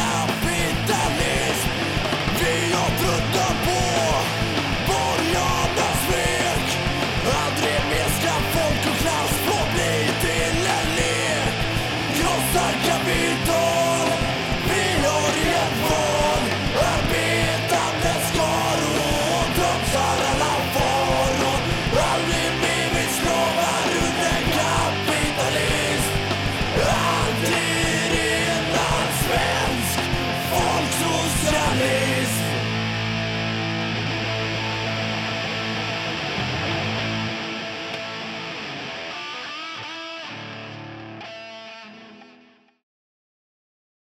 now